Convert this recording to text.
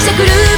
してくる